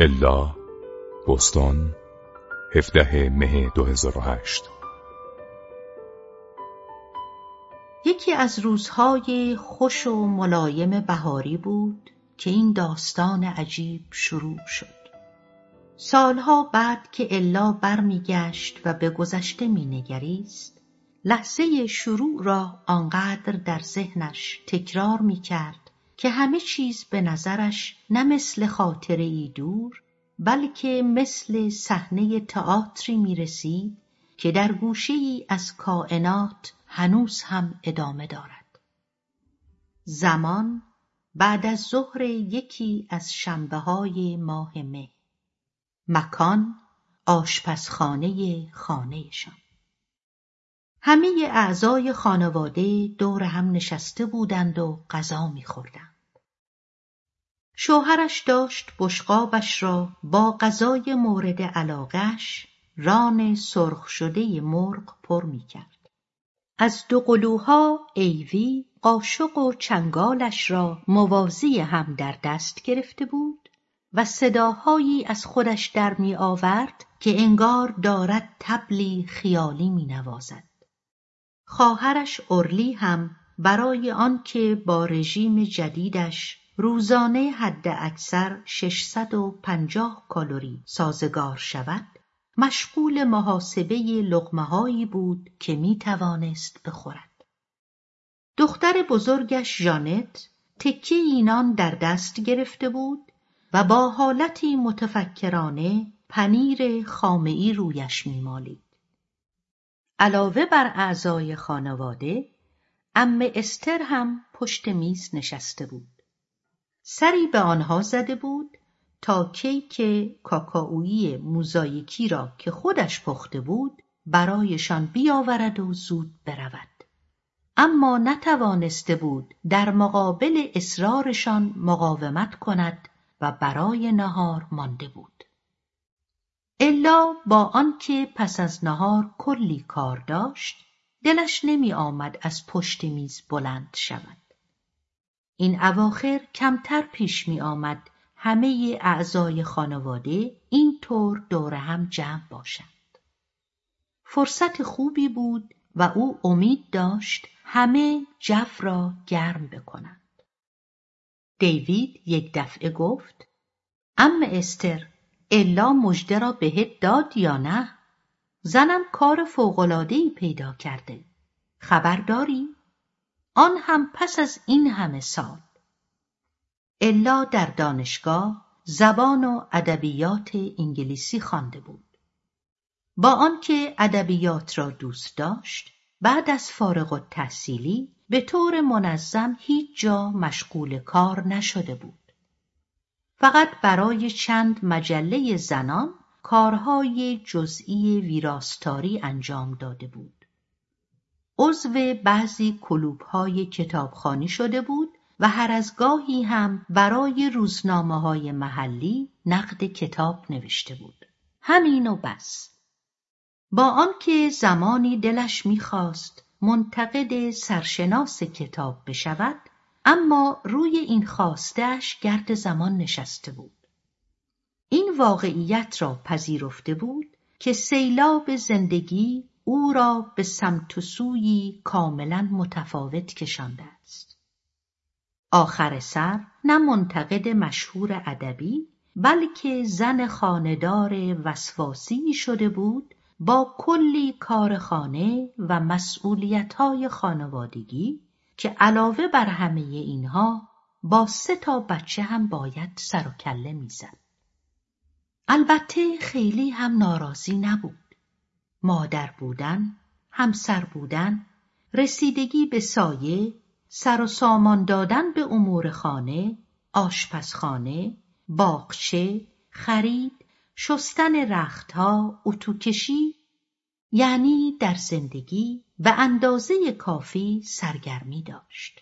الا بوستون 17 مه 2008 یکی از روزهای خوش و ملایم بهاری بود که این داستان عجیب شروع شد. سالها بعد که الا برمیگشت و به گذشته مینگریست لحظه شروع را آنقدر در ذهنش تکرار می‌کرد که همه چیز به نظرش نه مثل خاطره ای دور بلکه مثل صحنه تئاتری می رسید که در گوشه ای از کائنات هنوز هم ادامه دارد. زمان بعد از ظهر یکی از شنبه های ماه مه مکان آشپزخانه خانهشان همه اعضای خانواده دور هم نشسته بودند و غذا میخوردند. شوهرش داشت بشقابش را با غذای مورد علاقش ران سرخ شده مرغ پر می‌کرد. از دو قلوها ایوی قاشق و چنگالش را موازی هم در دست گرفته بود و صداهایی از خودش در می آورد که انگار دارد تبلی خیالی می نوازد. خواهرش اورلی هم برای آنکه با رژیم جدیدش روزانه حد اکثر 650 کالری سازگار شود مشغول محاسبه لغمهایی بود که می توانست بخورد. دختر بزرگش جانت تکی اینان در دست گرفته بود و با حالتی متفکرانه پنیر خامعی رویش میمالید. علاوه بر اعضای خانواده، ام استر هم پشت میز نشسته بود. سری به آنها زده بود تا کیک کاکائویی موزاییکی را که خودش پخته بود برایشان بیاورد و زود برود. اما نتوانسته بود در مقابل اصرارشان مقاومت کند و برای نهار مانده بود. الا با آنکه پس از نهار کلی کار داشت دلش نمی آمد از پشت میز بلند شود. این اواخر کمتر پیش می آمد همه اعضای خانواده این طور دور هم جمع باشند. فرصت خوبی بود و او امید داشت همه جف را گرم بکنند. دیوید یک دفعه گفت ام استر الا مژده را بهت داد یا نه؟ زنم کار فوقلادهی پیدا کرده. خبر داری؟ آن هم پس از این همه سال. الا در دانشگاه زبان و ادبیات انگلیسی خوانده بود. با آنکه ادبیات را دوست داشت، بعد از فارغ التحصیلی به طور منظم هیچ جا مشغول کار نشده بود. فقط برای چند مجله زنان کارهای جزئی ویراستاری انجام داده بود. عضو بعضی کلوبهای کتابخانی شده بود و هر از گاهی هم برای روزنامه های محلی نقد کتاب نوشته بود. همین و بس. با آنکه زمانی دلش می‌خواست منتقد سرشناس کتاب بشود اما روی این خواستش گرد زمان نشسته بود. این واقعیت را پذیرفته بود که سیلاب زندگی او را به سمت و سویی کاملا متفاوت کشانده است. آخر سر نه منتقد مشهور ادبی بلکه زن خاندار وسواسی شده بود با کلی کار خانه و مسئولیتهای خانوادگی که علاوه بر همه اینها با سه تا بچه هم باید سر و کله می‌زد. البته خیلی هم ناراضی نبود. مادر بودن، همسر بودن، رسیدگی به سایه، سر و سامان دادن به امور خانه، آشپزخانه، باغچه، خرید، شستن رختها، اتوکشی یعنی در زندگی به اندازه کافی سرگرمی داشت.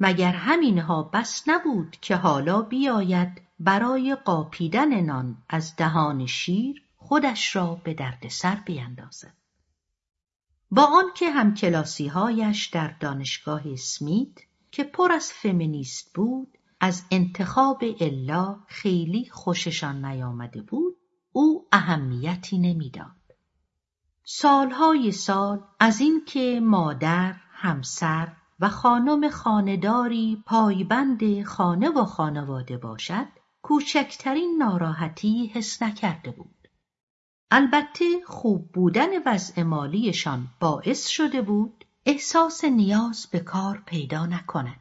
مگر همینها بس نبود که حالا بیاید برای قاپیدن نان از دهان شیر خودش را به دردسر بیندازد. با آنکه همکلاسیهایش در دانشگاه اسمیت که پر از فمینیست بود از انتخاب الا خیلی خوششان نیامده بود او اهمیتی نمی‌داد سالهای سال از اینکه مادر همسر و خانم خانداری پایبند خانه و خانواده باشد کوچکترین ناراحتی حس نکرده بود. البته خوب بودن وضع مالیشان باعث شده بود احساس نیاز به کار پیدا نکند.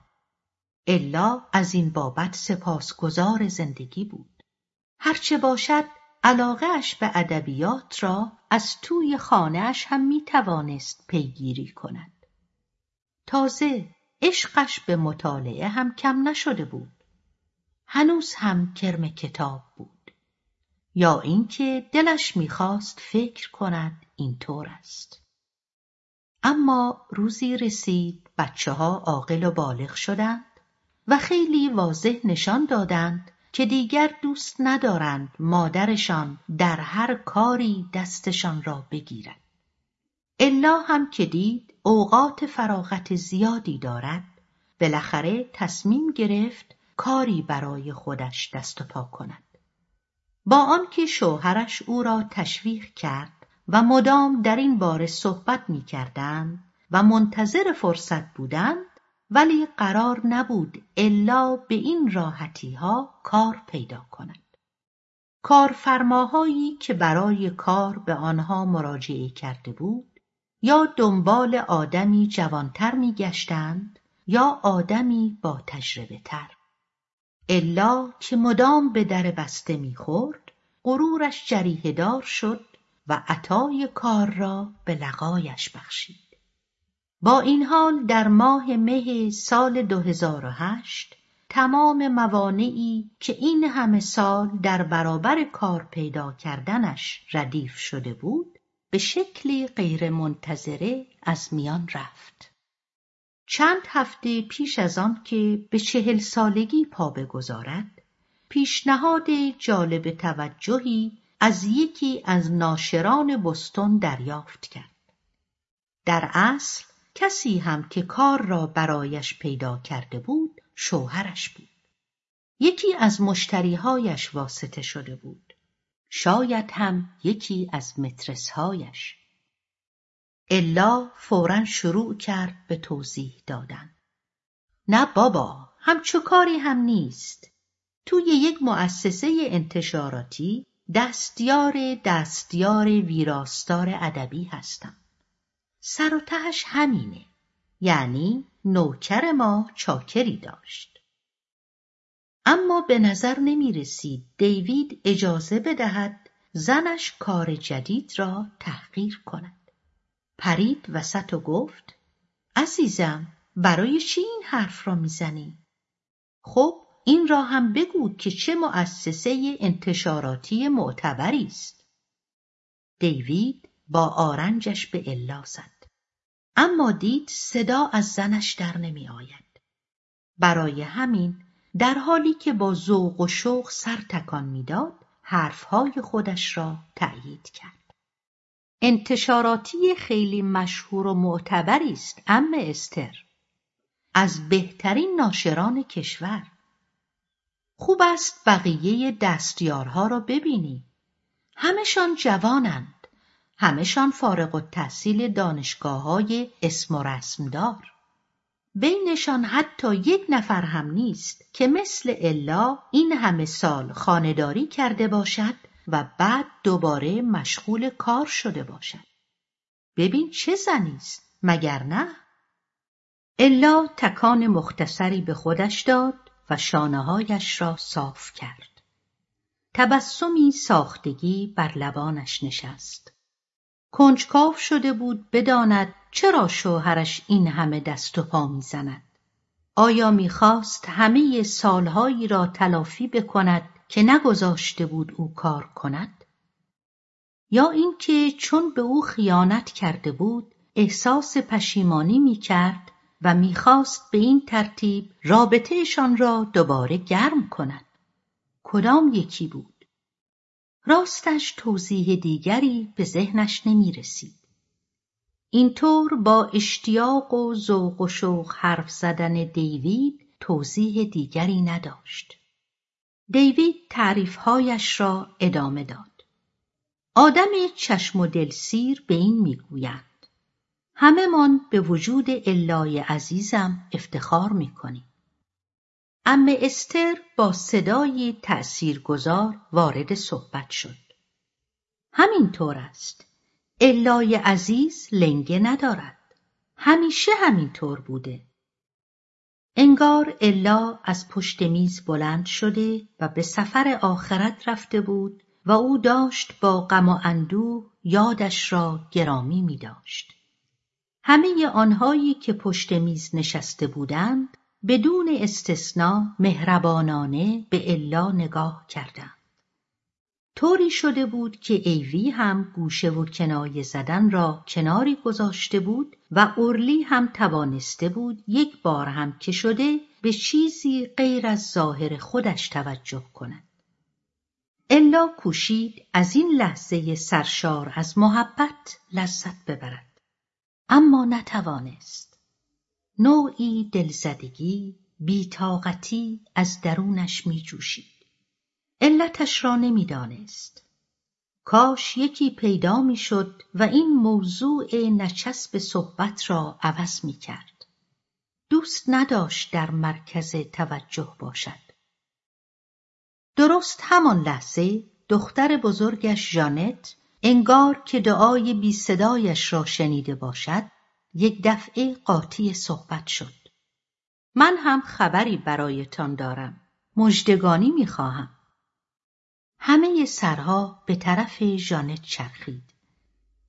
الا از این بابت سپاسگزار زندگی بود. هرچه باشد علاقهاش به ادبیات را از توی خانهاش هم می توانست پیگیری کند. تازه عشقش به مطالعه هم کم نشده بود. هنوز هم کرم کتاب بود. یا اینکه دلش می‌خواست فکر کند اینطور است. اما روزی رسید بچه ها عاقل و بالغ شدند و خیلی واضح نشان دادند که دیگر دوست ندارند مادرشان در هر کاری دستشان را بگیرد. الا هم که دید اوقات فراغت زیادی دارد بالاخره تصمیم گرفت کاری برای خودش دست و پا کند. با آنکه شوهرش او را تشویق کرد و مدام در این باره صحبت می‌کردند و منتظر فرصت بودند ولی قرار نبود الا به این راحتی ها کار پیدا کند. کارفرماهایی که برای کار به آنها مراجعه کرده بود یا دنبال آدمی جوانتر میگشتند یا آدمی با تجربه تر الا که مدام به در بسته می‌خورد غرورش جریهدار شد و عطای کار را به لقایش بخشید. با این حال در ماه مه سال 2008 تمام موانعی که این همه سال در برابر کار پیدا کردنش ردیف شده بود به شکلی غیرمنتظره از میان رفت. چند هفته پیش از آن که به چهل سالگی پا بگذارد پیشنهاد جالب توجهی از یکی از ناشران بستون دریافت کرد. در اصل کسی هم که کار را برایش پیدا کرده بود شوهرش بود. یکی از مشتریهایش واسطه شده بود. شاید هم یکی از مترسهایش. الا فورا شروع کرد به توضیح دادن. نه بابا همچو کاری هم نیست. توی یک مؤسسه انتشاراتی دستیار دستیار ویراستار ادبی هستم. سر و تهش همینه. یعنی نوکر ما چاکری داشت. اما به نظر نمی رسید دیوید اجازه بدهد زنش کار جدید را تحقیر کند. پرید وسط و گفت عزیزم برای چی این حرف را می‌زنی؟ خب این را هم بگو که چه مؤسسه انتشاراتی معتبری است. دیوید با آرنجش به الا زد. اما دید صدا از زنش در نمی آید. برای همین در حالی که با ذوق و شوق سر تکان می‌داد حرفهای خودش را تأیید کرد. انتشاراتی خیلی مشهور و معتبری است ام استر از بهترین ناشران کشور خوب است بقیه دستیارها را ببینی همشان جوانند همهشان فارغ دانشگاه های اسم و رسمدار. بینشان حتی یک نفر هم نیست که مثل الا این همه سال خانداری کرده باشد و بعد دوباره مشغول کار شده باشد. ببین چه زنی است مگر نه؟ الا تکان مختصری به خودش داد و شانههایش را صاف کرد. تبسمی ساختگی بر لبانش نشست. کنجکاو شده بود بداند چرا شوهرش این همه دست و پا می‌زند. آیا می‌خواست همه سالهایی را تلافی بکند که نگذاشته بود او کار کند؟ یا اینکه چون به او خیانت کرده بود احساس پشیمانی می‌کرد و می‌خواست به این ترتیب رابطهشان را دوباره گرم کند؟ کدام یکی بود؟ راستش توضیح دیگری به ذهنش نمی رسید. اینطور با اشتیاق و ذوق و شوق حرف زدن دیوید توضیح دیگری نداشت. دیوید تعریفهایش را ادامه داد. آدم چشم و دلسیر به این می‌گویند. همهمان به وجود الای عزیزم افتخار می‌کنیم. ام استر با صدای تأثیرگذار وارد صحبت شد. همینطور است. الای عزیز لنگه ندارد. همیشه همینطور بوده. انگار الا از پشت میز بلند شده و به سفر آخرت رفته بود و او داشت با غم و اندوه یادش را گرامی می داشت. همه آنهایی که پشت میز نشسته بودند بدون استثنا مهربانانه به الا نگاه کردند. طوری شده بود که ایوی هم گوشه و کنایه زدن را کناری گذاشته بود و اورلی هم توانسته بود یک بار هم که شده به چیزی غیر از ظاهر خودش توجه کند. الا کوشید از این لحظه سرشار از محبت لذت ببرد. اما نتوانست. نوعی دلزدگی، بیتاقتی از درونش می جوشید. علتش را نمی‌دانست. کاش یکی پیدا می‌شد و این موضوع نچسب صحبت را عوض می کرد. دوست نداشت در مرکز توجه باشد. درست همان لحظه دختر بزرگش جانت انگار که دعای بی صدایش را شنیده باشد یک دفعه قاطی صحبت شد. من هم خبری برایتان دارم. مژدگانی می‌خواهم. همه سرها به طرف ژانت چرخید.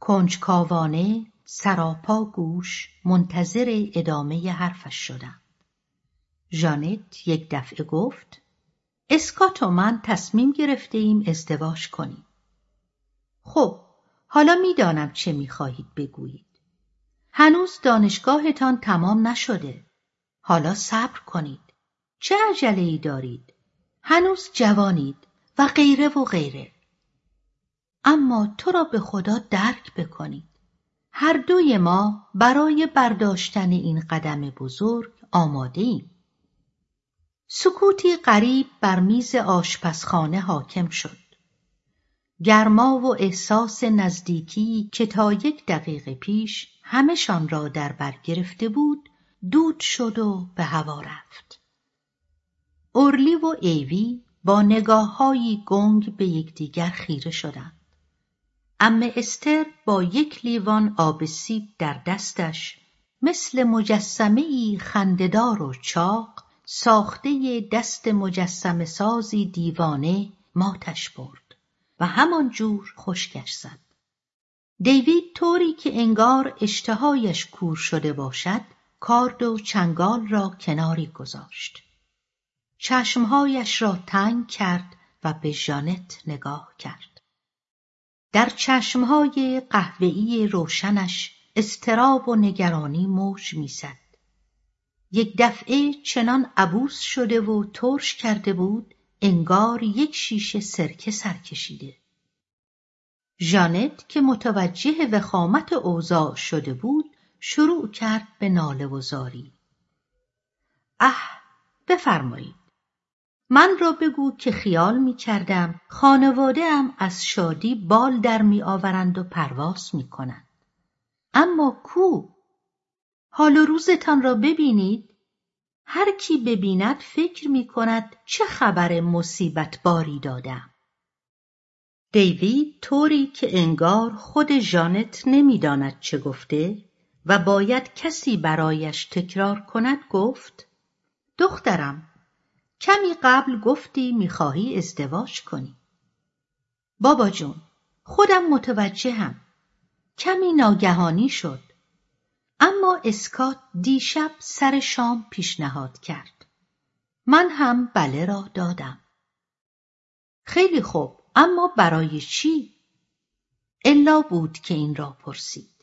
کنجکاوانه سراپا گوش منتظر ادامه حرفش شدند. ژانت یک دفعه گفت اسکات و من تصمیم گرفته ایم ازدواج کنیم. خب حالا می‌دانم چه می‌خواهید بگویید. هنوز دانشگاهتان تمام نشده. حالا صبر کنید. چه عجله ای دارید؟ هنوز جوانید. و غیره و غیره اما تو را به خدا درک بکنید هر دوی ما برای برداشتن این قدم بزرگ آماده ایم. سکوتی غریب بر میز آشپزخانه حاکم شد. گرما و احساس نزدیکی که تا یک دقیقه پیش همشان را در بر گرفته بود دود شد و به هوا رفت. اورلی و ایوی با نگاههایی گنگ به یکدیگر خیره شدند. ام استر با یک لیوان آب سیب در دستش مثل مجسمه ای خنددار و چاق ساخته دست مجسم سازی دیوانه ماتش برد و همان جور خشکش زد. دیوید طوری که انگار اشتهایش کور شده باشد کارد و چنگال را کناری گذاشت. چشمهایش را تنگ کرد و به ژانت نگاه کرد. در چشمهای قهوه‌ای روشنش استراب و نگرانی موج می‌زد. یک دفعه چنان عبوس شده و ترش کرده بود انگار یک شیشه سرکه سر کشیده. ژانت که متوجه وخامت اوضاع شده بود شروع کرد به ناله و زاری. اه بفرمایید من را بگو که خیال می کردم خانواده ام از شادی بال در می آورند و پرواز می کنند. اما کو؟ حال و روزتان را ببینید هر کی ببیند فکر می کند چه خبر مصیبت باری دادم. دیوید طوری که انگار خود ژانت نمی‌داند چه گفته و باید کسی برایش تکرار کند گفت دخترم کمی قبل گفتی می‌خواهی ازدواج کنی. بابا جون خودم متوجهم. کمی ناگهانی شد. اما اسکات دیشب سر شام پیشنهاد کرد. من هم بله را دادم. خیلی خوب اما برای چی؟ الا بود که این را پرسید.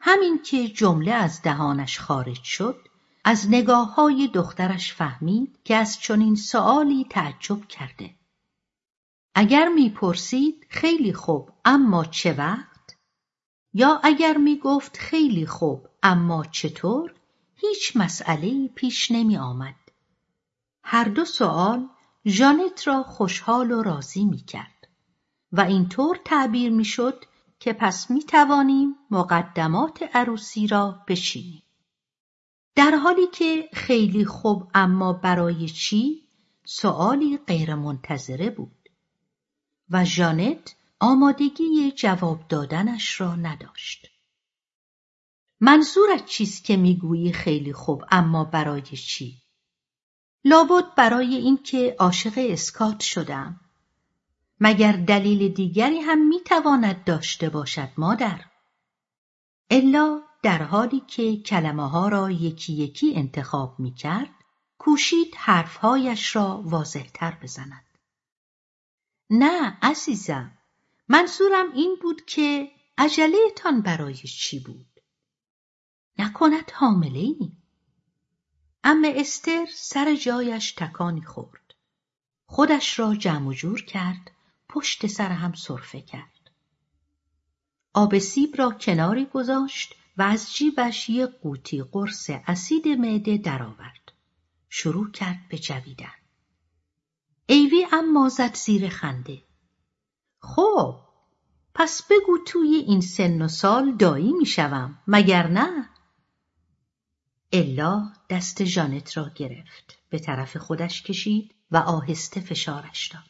همین که جمله از دهانش خارج شد از نگاه های دخترش فهمید که از چنین سؤالی تعجب کرده. اگر می‌پرسید خیلی خوب اما چه وقت؟ یا اگر می‌گفت خیلی خوب اما چطور؟ هیچ مسئله پیش نمی آمد. هر دو سوال ژانت را خوشحال و راضی می کرد و اینطور تعبیر می شد که پس می توانیم مقدمات عروسی را بشینیم. در حالی که خیلی خوب اما برای چی سؤالی غیرمنتظره بود و ژانت آمادگی جواب دادنش را نداشت. منظورت چیست که می‌گویی خیلی خوب اما برای چی؟ لابد برای اینکه عاشق اسکات شدم. مگر دلیل دیگری هم می‌تواند داشته باشد مادر؟ الا در حالی که کلمه ها را یکی یکی انتخاب می کرد، کوشید حرفهایش را واضحتر بزند. نه عزیزم، منظورم این بود که عجلهتان برای چی بود؟ نکند حامله ای؟ ام استر سر جایش تکانی خورد. خودش را جمع جور کرد، پشت سر هم صرفه کرد. آب سیب را کناری گذاشت و از جیبش یک قوطی قرص اسید معده درآورد. شروع کرد به جویدن. ایوی اما زد زیر خنده. خب پس بگو توی این سن و سال دایی می‌شوم مگر نه؟ الا دست ژانت را گرفت به طرف خودش کشید و آهسته فشارش داد.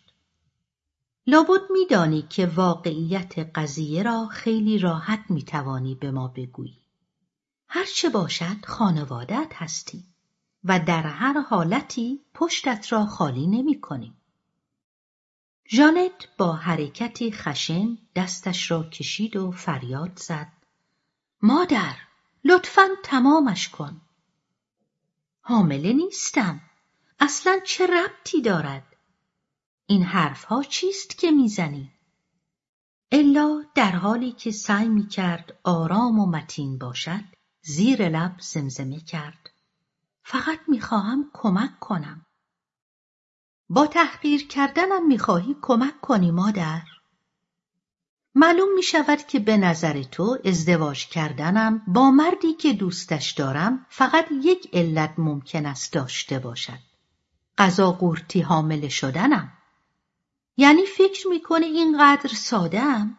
لابد میدانی که واقعیت قضیه را خیلی راحت می‌توانی به ما بگویی. هرچه باشد خانوادت هستی و در هر حالتی پشتت را خالی نمی کنی. ژانت با حرکتی خشن دستش را کشید و فریاد زد. مادر لطفا تمامش کن. حامله نیستم. اصلا چه ربطی دارد؟ این حرفها چیست که می‌زنی؟ الا در حالی که سعی می کرد آرام و متین باشد زیر لب زمزمه کرد. فقط می‌خواهم کمک کنم. با تحقیر کردنم می‌خواهی کمک کنی مادر؟ معلوم می شود که به نظر تو ازدواج کردنم با مردی که دوستش دارم فقط یک علت ممکن است داشته باشد. غذا قورتی حامل شدنم. یعنی فکر می‌کنه اینقدر سادم؟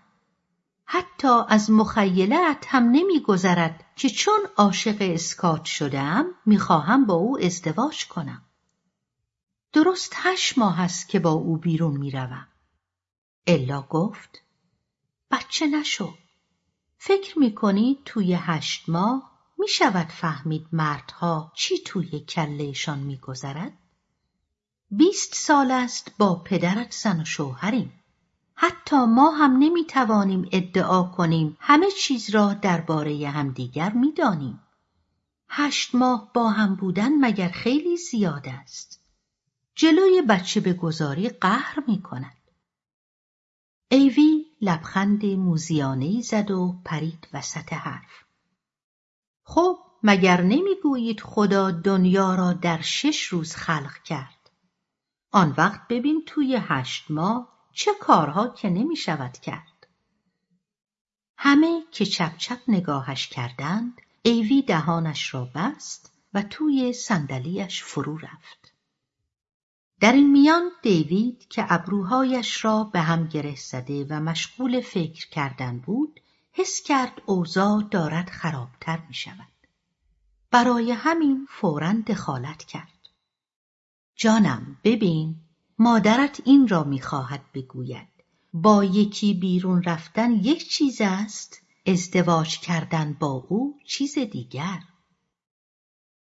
حتی از مخیلت هم نمیگذرد که چون عاشق اسکات شدم می‌خواهم با او ازدواج کنم. درست هشت ماه است که با او بیرون می‌روم. الا گفت بچه نشو. فکر می‌کنی توی هشت ماه می‌شود فهمید مردها چی توی کلهشان میگذرد؟ بیست سال است با پدرت زن و شوهریم. حتی ما هم نمی‌توانیم ادعا کنیم همه چیز را درباره همدیگر می‌دانیم. هشت ماه با هم بودن مگر خیلی زیاد است. جلوی بچه به گذاری قهر می کند. ایوی لبخند موزیانه زد و پرید وسط حرف. خب مگر نمی‌گویید خدا دنیا را در شش روز خلق کرد؟ آن وقت ببین توی هشت ماه چه کارها که نمی شود کرد. همه که چپ چپ نگاهش کردند ایوی دهانش را بست و توی صندلیاش فرو رفت. در این میان دیوید که ابروهایش را به هم گره زده و مشغول فکر کردن بود حس کرد اوضاع دارد خرابتر می شود. برای همین فورا دخالت کرد. جانم ببین مادرت این را می‌خواهد بگوید با یکی بیرون رفتن یک چیز است ازدواج کردن با او چیز دیگر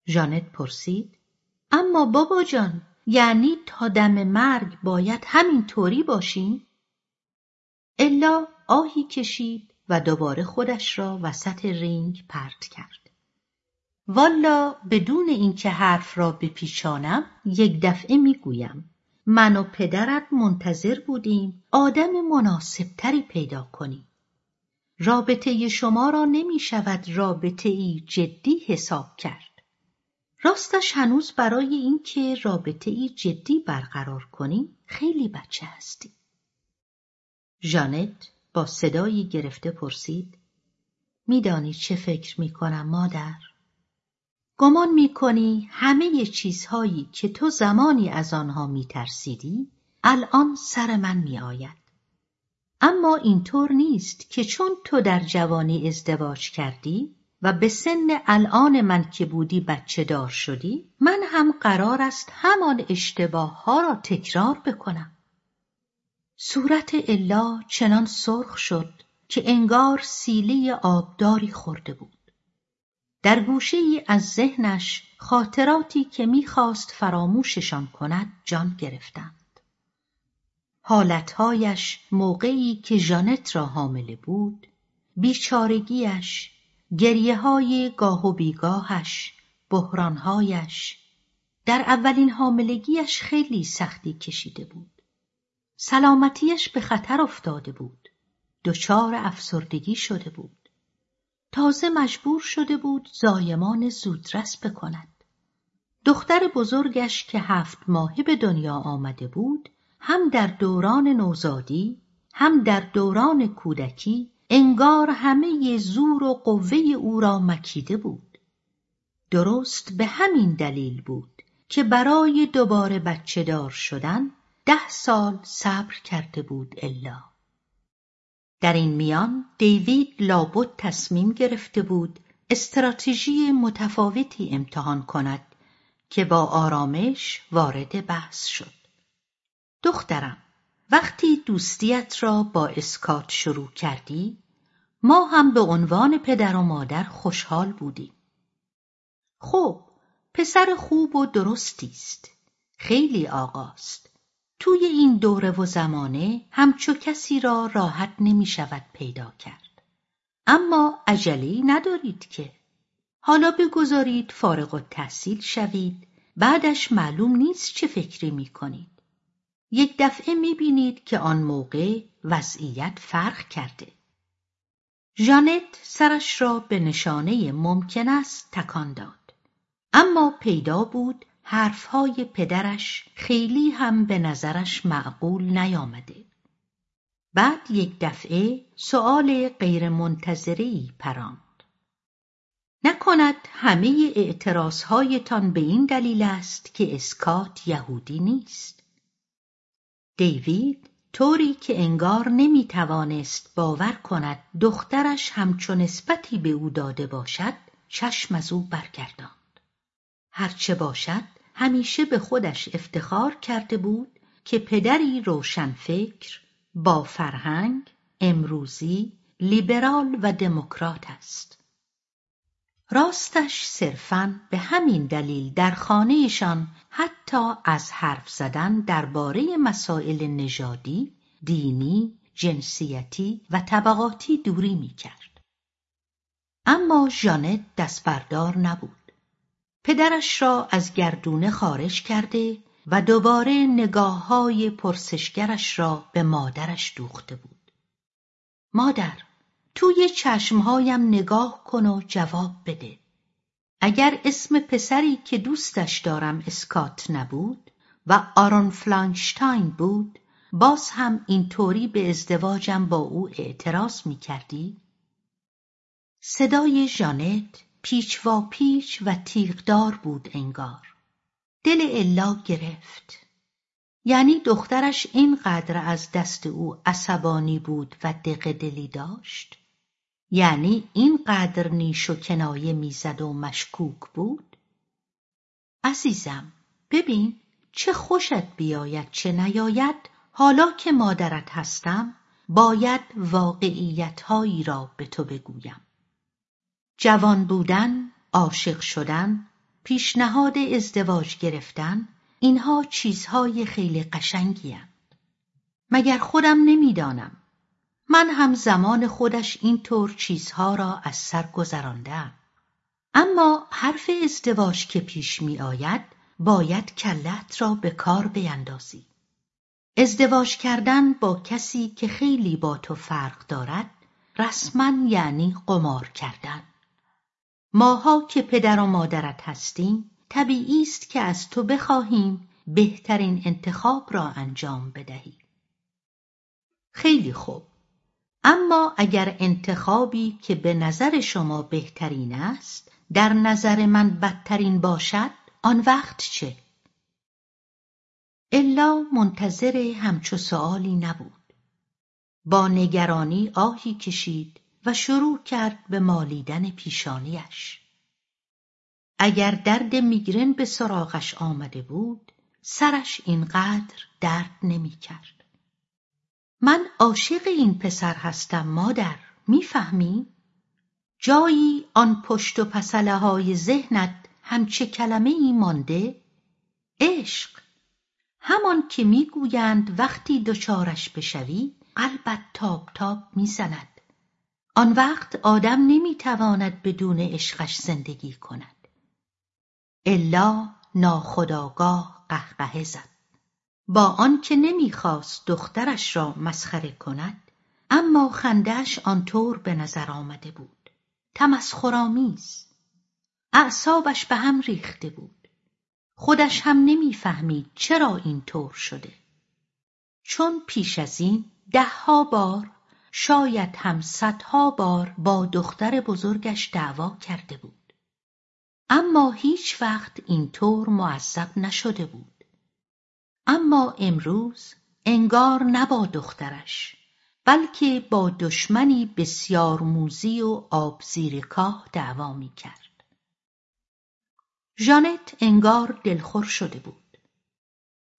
ژانت پرسید اما بابا جان یعنی تا دم مرگ باید همین طوری باشیم الا آهی کشید و دوباره خودش را وسط رینگ پرت کرد. والا بدون اینکه حرف را بپیچانم یک دفعه می‌گویم من و پدرت منتظر بودیم آدم مناسبتری پیدا کنیم. رابطه شما را نمی شود رابطه ای جدی حساب کرد. راستش هنوز برای اینکه رابطه ای جدی برقرار کنیم خیلی بچه هستی ژانت با صدایی گرفته پرسید میدانی چه فکر می کنم مادر؟ گمان می کنی همه چیزهایی که تو زمانی از آنها می ترسیدی الان سر من می آید. اما اینطور نیست که چون تو در جوانی ازدواج کردی و به سن الان من که بودی بچه دار شدی من هم قرار است همان اشتباه ها را تکرار بکنم. صورت الا چنان سرخ شد که انگار سیلی آبداری خورده بود. در گوشه ای از ذهنش خاطراتی که می‌خواست فراموششان کند جان گرفتند. حالتهایش موقعی که ژانت را حامله بود بیچارگیش گریه های گاه و بیگاهش بحرانهایش. در اولین حاملگیش خیلی سختی کشیده بود. سلامتیش به خطر افتاده بود. دچار افسردگی شده بود. تازه مجبور شده بود زایمان زودرس بکند. دختر بزرگش که هفت ماهه به دنیا آمده بود هم در دوران نوزادی هم در دوران کودکی انگار همه زور و قوه او را مکیده بود. درست به همین دلیل بود که برای دوباره بچه دار شدن ده سال صبر کرده بود الا. در این میان دیوید لابد تصمیم گرفته بود استراتژی متفاوتی امتحان کند که با آرامش وارد بحث شد. دخترم وقتی دوستیت را با اسکات شروع کردی ما هم به عنوان پدر و مادر خوشحال بودیم. خب پسر خوب و درستی است. خیلی آقاست توی این دوره و زمانه همچو کسی را راحت نمی شود پیدا کرد. اما عجلی ندارید که. حالا بگذارید فارغ و تحصیل شوید بعدش معلوم نیست چه فکری می کنید. یک دفعه می‌بینید که آن موقع وضعیت فرق کرده. ژانت سرش را به نشانه ممکن است تکان داد. اما پیدا بود حرفهای پدرش خیلی هم به نظرش معقول نیامده. بعد یک دفعه سؤال غیرمنتظری پراند. نکند همه اعتراضهایتان به این دلیل است که اسکات یهودی نیست. دیوید طوری که انگار نمی توانست باور کند دخترش همچون نسبتی به او داده باشد چشم از او برگرداند. هرچه باشد همیشه به خودش افتخار کرده بود که پدری روشنفکر با فرهنگ امروزی لیبرال و دموکرات است. راستش صرفا به همین دلیل در خانهشان حتی از حرف زدن درباره مسائل نژادی، دینی، جنسیتی و طبقاتی دوری می‌کرد. اما ژانت دستبردار نبود. پدرش را از گردونه خارج کرده و دوباره نگاه های پرسشگرش را به مادرش دوخته بود. مادر، توی چشمهایم نگاه کن و جواب بده. اگر اسم پسری که دوستش دارم اسکات نبود و آرون فلانشتاین بود باز هم اینطوری به ازدواجم با او اعتراض می کردی؟ صدای ژانت پیچ و پیچ و تیغدار بود انگار. دل الا گرفت. یعنی دخترش اینقدر از دست او عصبانی بود و دق دلی داشت؟ یعنی اینقدر نیش و کنایه می‌زد و مشکوک بود؟ عزیزم ببین چه خوشت بیاید چه نیاید حالا که مادرت هستم باید واقعیتهایی را به تو بگویم. جوان بودن عاشق شدن پیشنهاد ازدواج گرفتن اینها چیزهای خیلی قشنگی مگر خودم نمی‌دانم؟ من هم زمان خودش اینطور چیزها را از سر گذراندم. اما حرف ازدواج که پیش می آید باید کلت را به کار بیندازی. ازدواج کردن با کسی که خیلی با تو فرق دارد رسما یعنی قمار کردن. ماها که پدر و مادرت هستیم طبیعی است که از تو بخواهیم بهترین انتخاب را انجام بدهی. خیلی خوب. اما اگر انتخابی که به نظر شما بهترین است در نظر من بدترین باشد آن وقت چه؟ الا منتظر همچو سؤالی نبود. با نگرانی آهی کشید و شروع کرد به مالیدن پیشانیش. اگر درد میگرن به سراغش آمده بود سرش اینقدر درد نمی‌کرد. من عاشق این پسر هستم مادر. می‌فهمی؟ جایی آن پشت و پسله های ذهنت همچه کلمه ای مانده؟ عشق. همان که می‌گویند وقتی دچارش بشوی قلبت تاب تاب می‌زند. آن وقت آدم نمی‌تواند بدون عشقش زندگی کند. الا ناخداگاه قهقهه زد. با آنکه نمی‌خواست دخترش را مسخره کند اما خندهاش آنطور به نظر آمده بود. تمسخرآمیز. اعصابش به هم ریخته بود. خودش هم نمی‌فهمید چرا اینطور شده. چون پیش از این دهها بار شاید هم صدها بار با دختر بزرگش دعوا کرده بود. اما هیچ وقت اینطور معذب نشده بود. اما امروز انگار نه با دخترش بلکه با دشمنی بسیار موزی و آب زیر کاه دعوا می کرد. ژانت انگار دلخور شده بود.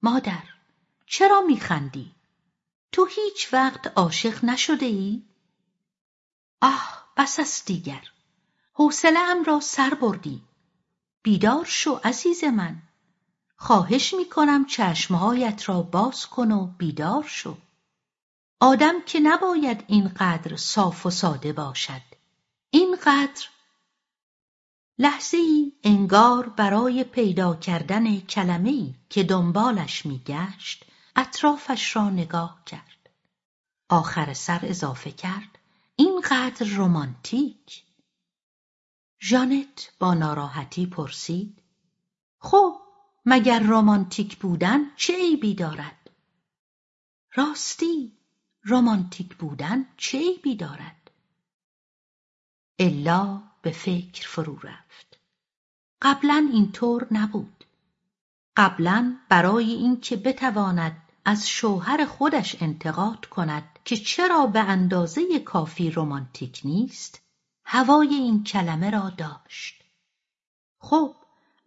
مادر چرا میخندی؟ تو هیچ وقت عاشق نشده ای؟ آه بس است دیگر حوصله را سر بردی بیدار شو عزیز من خواهش می‌کنم چشمهایت را باز کن و بیدار شو. آدم که نباید اینقدر صاف و ساده باشد. اینقدر لحظه ای انگار برای پیدا کردن کلمه ای که دنبالش میگشت اطرافش را نگاه کرد. آخر سر اضافه کرد اینقدر رمانتیک. ژانت با ناراحتی پرسید خب مگر رمانتیک بودن چه عیبی دارد؟ راستی رمانتیک بودن چه عیبی دارد؟ الا به فکر فرو رفت. قبلا اینطور نبود. قبلا برای اینکه بتواند از شوهر خودش انتقاد کند که چرا به اندازه کافی رمانتیک نیست هوای این کلمه را داشت. خب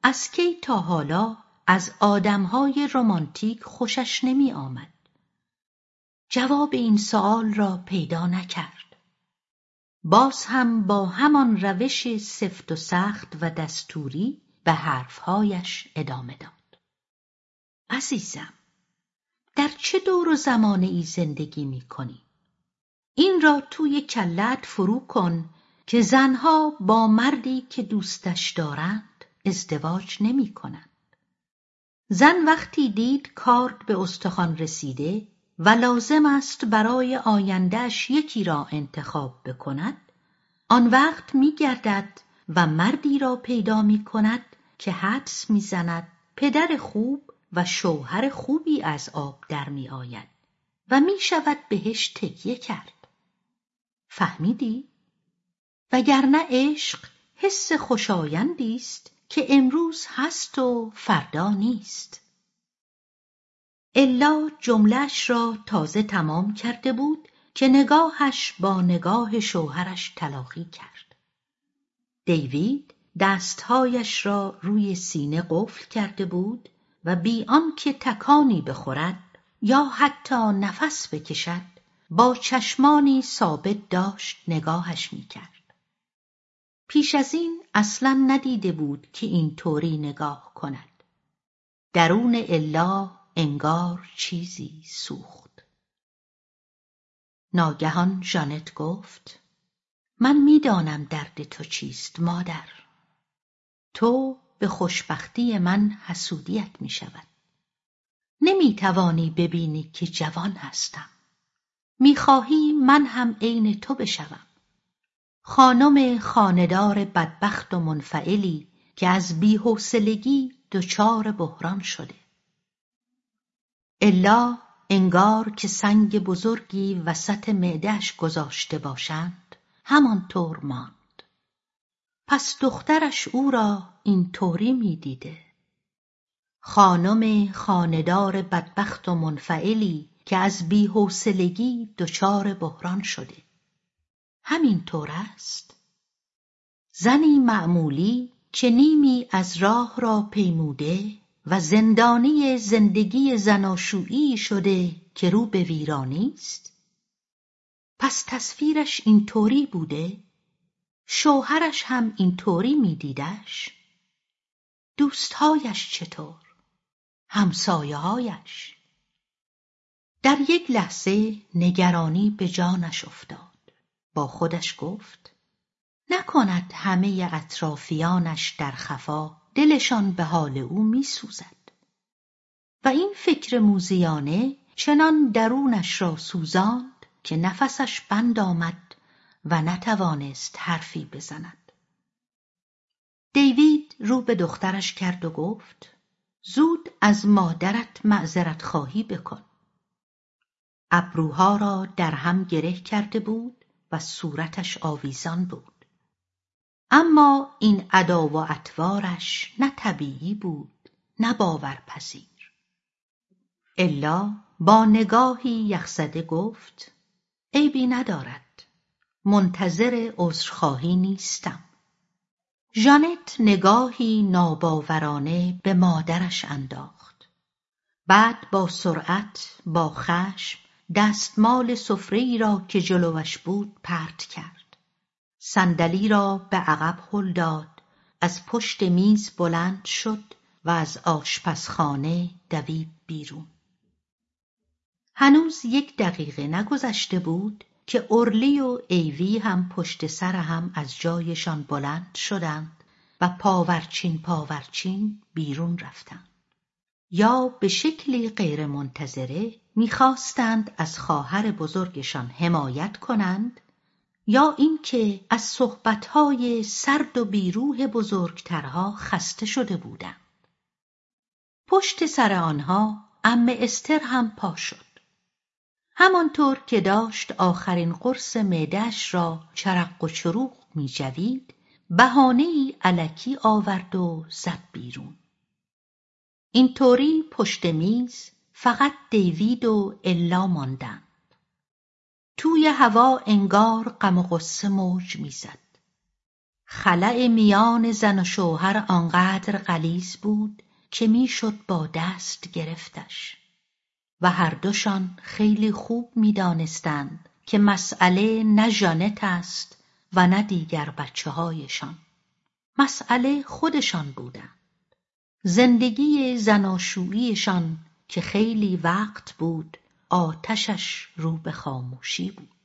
از کی تا حالا از آدمهای رمانتیک خوشش نمی آمد جواب این سؤال را پیدا نکرد باز هم با همان روش سفت و سخت و دستوری به حرفهایش ادامه داد عزیزم در چه دور و زمانه ای زندگی می کنی؟ این را توی کلت فرو کن که زنها با مردی که دوستش دارند ازدواج نمی کنند. زن وقتی دید کارد به استخوان رسیده و لازم است برای آیندهش یکی را انتخاب بکند آن وقت میگردد و مردی را پیدا می کند که حدس می‌زند پدر خوب و شوهر خوبی از آب در می آید و می شود بهش تکیه کرد. فهمیدی؟ وگرنه عشق حس خوشایندی است که امروز هست و فردا نیست. الا جملهش را تازه تمام کرده بود که نگاهش با نگاه شوهرش تلاقی کرد. دیوید دستهایش را روی سینه قفل کرده بود و بی آنکه تکانی بخورد یا حتی نفس بکشد با چشمانی ثابت داشت نگاهش می‌کرد پیش از این اصلا ندیده بود که این طوری نگاه کند درون الا انگار چیزی سوخت ناگهان ژانت گفت من می‌دانم درد تو چیست مادر تو به خوشبختی من حسودیت می شود. نمی توانی ببینی که جوان هستم. می‌خواهی من هم عین تو بشوم. خانم خاندار بدبخت و منفعلی که از بیحوصلگی دچار بحران شده. الا انگار که سنگ بزرگی وسط معدهش گذاشته باشند همانطور ماند. پس دخترش او را این طوری می‌دیده خانم خاندار بدبخت و منفعلی که از بیحوصلگی دچار بحران شده همین طور است. زنی معمولی که نیمی از راه را پیموده و زندانی زندگی زناشویی شده که رو به ویرانی است؟ پس تصویرش اینطوری بوده شوهرش هم اینطوری میدیدش. دوستهایش چطور؟ همسایههایش؟ در یک لحظه نگرانی به جانش افتاد. با خودش گفت نکند همه اطرافیانش در خفا دلشان به حال او میسوزد. و این فکر موزیانه چنان درونش را سوزاند که نفسش بند آمد و نتوانست حرفی بزند. دیوید رو به دخترش کرد و گفت زود از مادرت معذرت خواهی بکن. ابروها را در هم گره کرده بود و صورتش آویزان بود. اما این ادا و اطوارش نه طبیعی بود نه باورپذیر. الا با نگاهی یخزده گفت عیبی ندارد منتظر عذرخواهی نیستم. ژانت نگاهی ناباورانه به مادرش انداخت. بعد با سرعت با خشم دستمال سفره را که جلوش بود پرت کرد. صندلی را به عقب هل داد. از پشت میز بلند شد و از آشپزخانه دوید بیرون. هنوز یک دقیقه نگذشته بود که اورلی و ایوی هم پشت سر هم از جایشان بلند شدند و پاورچین پاورچین بیرون رفتند. یا به شکلی غیرمنتظره می‌خواستند از خواهر بزرگشان حمایت کنند یا اینکه از صحبتهای سرد و بیروح بزرگترها خسته شده بودند. پشت سر آنها ام استر هم پا شد. همانطور که داشت آخرین قرص معدهاش را چرق و چروق میجوید بهانهای الکی آورد و زد بیرون. اینطوری پشت میز فقط دیوید و الا ماندند. توی هوا انگار غم و غصه موج می‌زد. خلع میان زن و شوهر آنقدر غلیظ بود که می‌شد با دست گرفتش. و هر دوشان خیلی خوب می‌دانستند که مسئله نه ژانت است و نه دیگر بچه هایشان مسئله خودشان بودند. زندگی زناشوییشان که خیلی وقت بود آتشش رو به خاموشی بود.